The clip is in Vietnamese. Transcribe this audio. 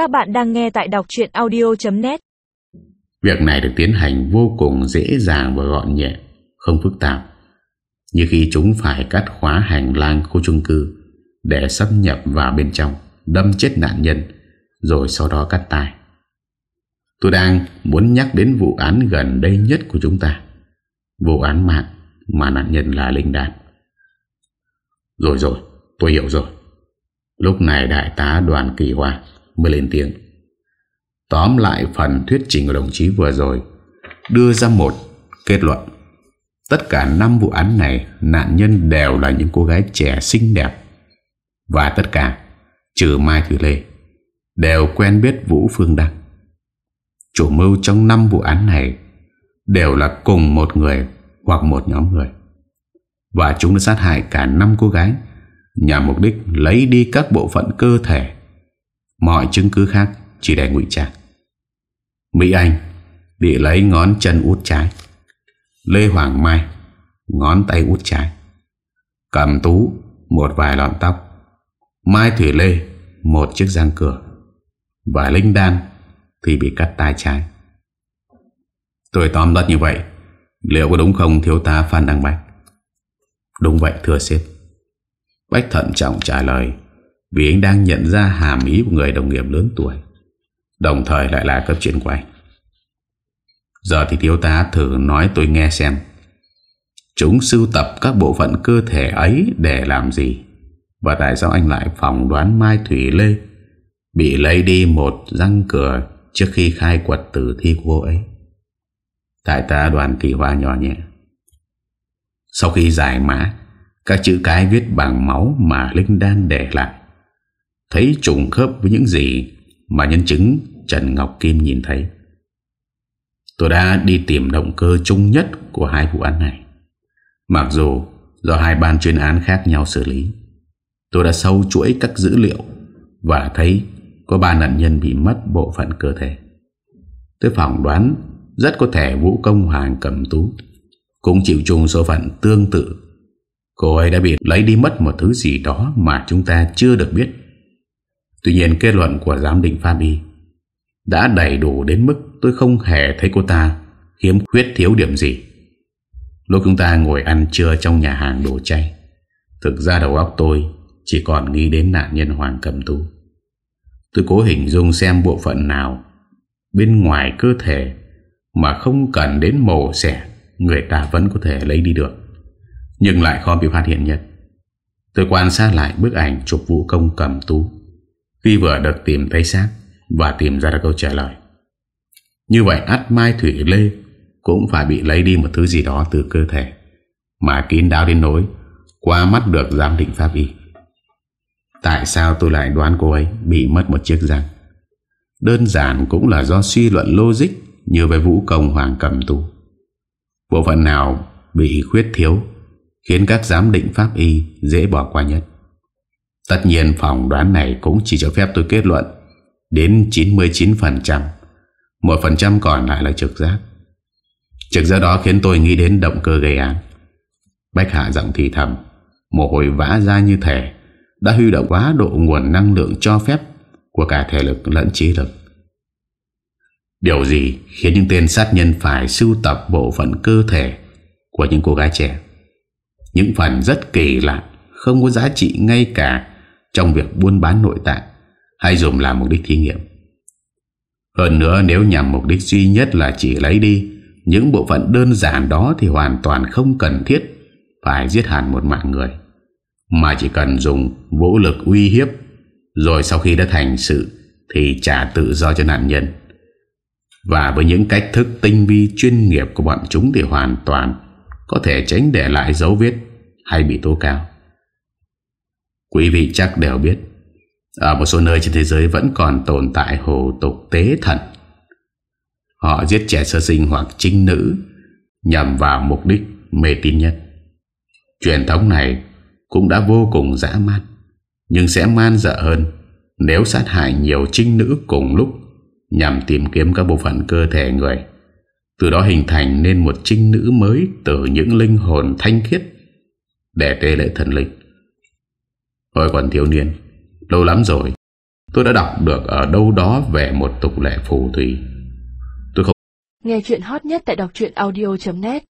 Các bạn đang nghe tại đọc chuyện audio.net Việc này được tiến hành vô cùng dễ dàng và gọn nhẹ, không phức tạp. Như khi chúng phải cắt khóa hành lang khu chung cư để xâm nhập vào bên trong, đâm chết nạn nhân, rồi sau đó cắt tay. Tôi đang muốn nhắc đến vụ án gần đây nhất của chúng ta. Vụ án mạng mà nạn nhân là Linh đạt. Rồi rồi, tôi hiểu rồi. Lúc này đại tá đoàn kỳ hoa mới lên tiếng. Tóm lại phần thuyết trình của đồng chí vừa rồi, đưa ra một kết luận. Tất cả 5 vụ án này, nạn nhân đều là những cô gái trẻ xinh đẹp và tất cả, trừ Mai Thủy Lê, đều quen biết Vũ Phương Đăng. Chủ mưu trong 5 vụ án này đều là cùng một người hoặc một nhóm người. Và chúng đã sát hại cả 5 cô gái, nhằm mục đích lấy đi các bộ phận cơ thể. Mọi chứng cứ khác chỉ để ngụy trang. Mỹ Anh bị lấy ngón chân út trái. Lê Hoàng Mai, ngón tay út trái. Cầm tú, một vài lọn tóc. Mai Thủy Lê, một chiếc răng cửa. Và Linh Đan thì bị cắt tay trái. Tôi tóm tắt như vậy, Liệu có đúng không thiếu tá Phan Đăng Bách Đúng vậy, thưa sếp Bách thận trọng trả lời vì anh đang nhận ra hàm ý của người đồng nghiệp lớn tuổi. Đồng thời lại là cấp trên của anh. Giờ thì thiếu tá thử nói tôi nghe xem. Chúng sưu tập các bộ phận cơ thể ấy để làm gì? Và tại sao anh lại phỏng đoán Mai Thủy Lê Bị lấy đi một răng cửa Trước khi khai quật tử thi của cô ấy? Tại tá đoàn kỳ hoa nhỏ nhẹ. Sau khi giải mã, Các chữ cái viết bằng máu Mà Linh Đan để lại Thấy trùng khớp với những gì Mà nhân chứng Trần Ngọc Kim nhìn thấy. Tôi đã đi tìm động cơ chung nhất Của hai vụ án này. Mặc dù do hai ban chuyên án khác nhau xử lý, Tôi đã sâu chuỗi các dữ liệu Và thấy có ba nạn nhân bị mất bộ phận cơ thể. Tôi phỏng đoán rất có thể Vũ Công Hoàng cầm tú, Cũng chịu chung số phận tương tự. Cô ấy đã bị lấy đi mất một thứ gì đó Mà chúng ta chưa được biết. Tuy nhiên kết luận của giám định Fabi Y Đã đầy đủ đến mức Tôi không hề thấy cô ta Hiếm khuyết thiếu điểm gì. Lúc chúng ta ngồi ăn trưa trong nhà hàng đồ chay, Thực ra đầu óc tôi Chỉ còn nghĩ đến nạn nhân Hoàng Cầm Tú. Tôi cố hình dung xem bộ phận nào Bên ngoài cơ thể mà không cần đến mổ xẻ Người ta vẫn có thể lấy đi được. Nhưng lại khó bị phát hiện nhất. Tôi quan sát lại bức ảnh chụp vũ công cầm tú. Khi vừa được tìm thấy xác Và tìm ra được câu trả lời. Như vậy ắt Mai Thủy Lê Cũng phải bị lấy đi một thứ gì đó từ cơ thể Mà kín đáo đến nỗi Qua mắt được giám định pháp y. Tại sao tôi lại đoán cô ấy Bị mất một chiếc răng? Đơn giản cũng là do suy luận logic như với vũ công hoàng cầm tù Bộ phận nào bị khuyết thiếu khiến các giám định pháp y dễ bỏ qua nhất. Tất nhiên phỏng đoán này cũng chỉ cho phép tôi kết luận đến 99%, 1% còn lại là trực giác. Trực giác đó khiến tôi nghĩ đến động cơ gây án. Bách hạ giọng thì thầm, mồ hôi vã ra như thể đã huy động quá độ nguồn năng lượng cho phép của cả thể lực lẫn trí lực. Điều gì khiến những tên sát nhân phải sưu tập bộ phận cơ thể của những cô gái trẻ? Những phần rất kỳ lạ, không có giá trị ngay cả trong việc buôn bán nội tạng hay dùng làm mục đích thí nghiệm. Hơn nữa, nếu nhằm mục đích duy nhất là chỉ lấy đi những bộ phận đơn giản đó thì hoàn toàn không cần thiết phải giết hẳn một mạng người. Mà chỉ cần dùng vũ lực uy hiếp rồi sau khi đã thành sự thì trả tự do cho nạn nhân và với những cách thức tinh vi chuyên nghiệp của bọn chúng thì hoàn toàn có thể tránh để lại dấu vết hay bị tố cáo. Quý vị chắc đều biết, ở một số nơi trên thế giới vẫn còn tồn tại hồ tục tế thần. Họ giết trẻ sơ sinh hoặc trinh nữ nhằm vào mục đích mê tín nhất. Truyền thống này cũng đã vô cùng dã man, nhưng sẽ man dợ hơn nếu sát hại nhiều trinh nữ cùng lúc nhằm tìm kiếm các bộ phận cơ thể người. Từ đó hình thành nên một trinh nữ mới từ những linh hồn thanh khiết để tế lễ thần linh. Tôi còn thiếu niên, lâu lắm rồi, Tôi đã đọc được ở đâu đó về một tục lệ phù thủy. Tôi không Nghe chuyện hot nhất tại đọc audio.net